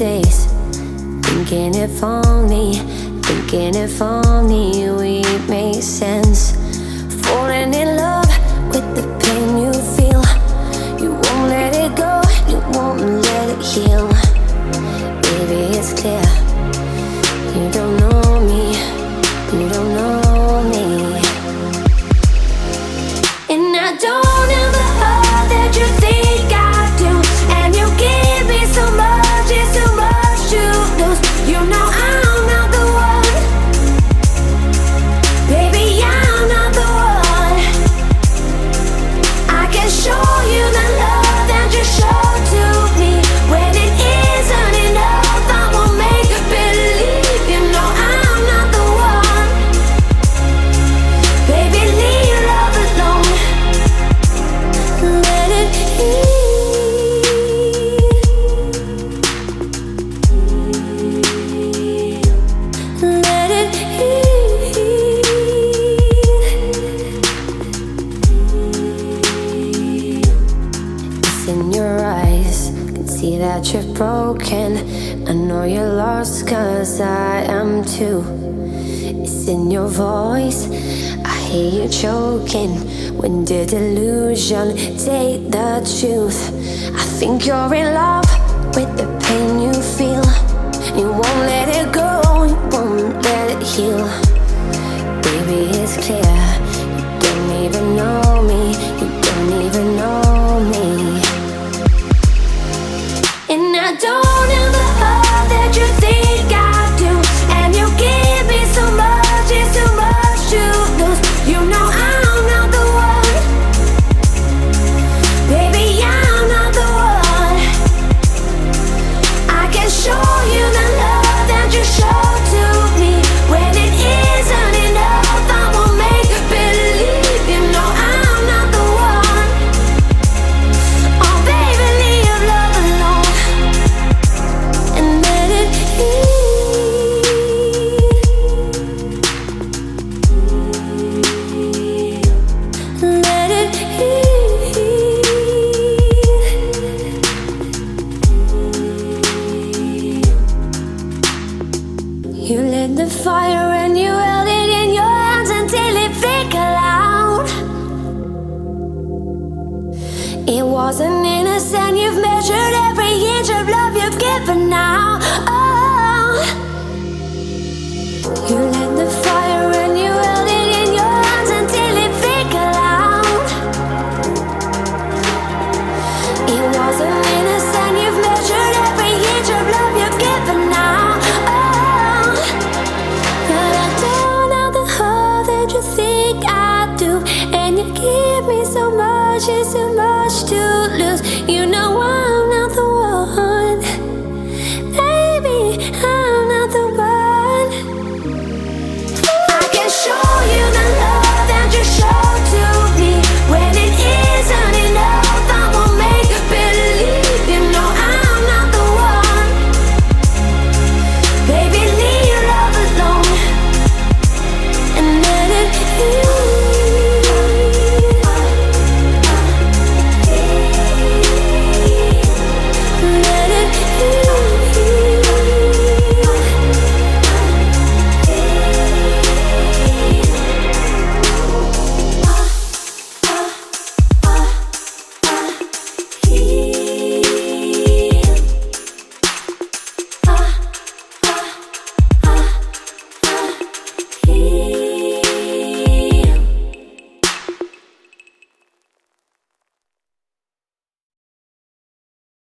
days, thinking if only, thinking if only we make sense. Falling in love with the pain you feel. You won't let it go, you won't let it heal. Baby, it's clear. You don't know me, you don't know me. And I don't in your eyes, can see that you're broken. I know you're lost, cause I am too. It's in your voice, I hear you choking. When did illusion take the truth? I think you're in love with the pain you feel. You lit the fire and you held it in your hands until it flickered out. It wasn't innocent, you've measured every inch of love you've given now. Oh, Just. you He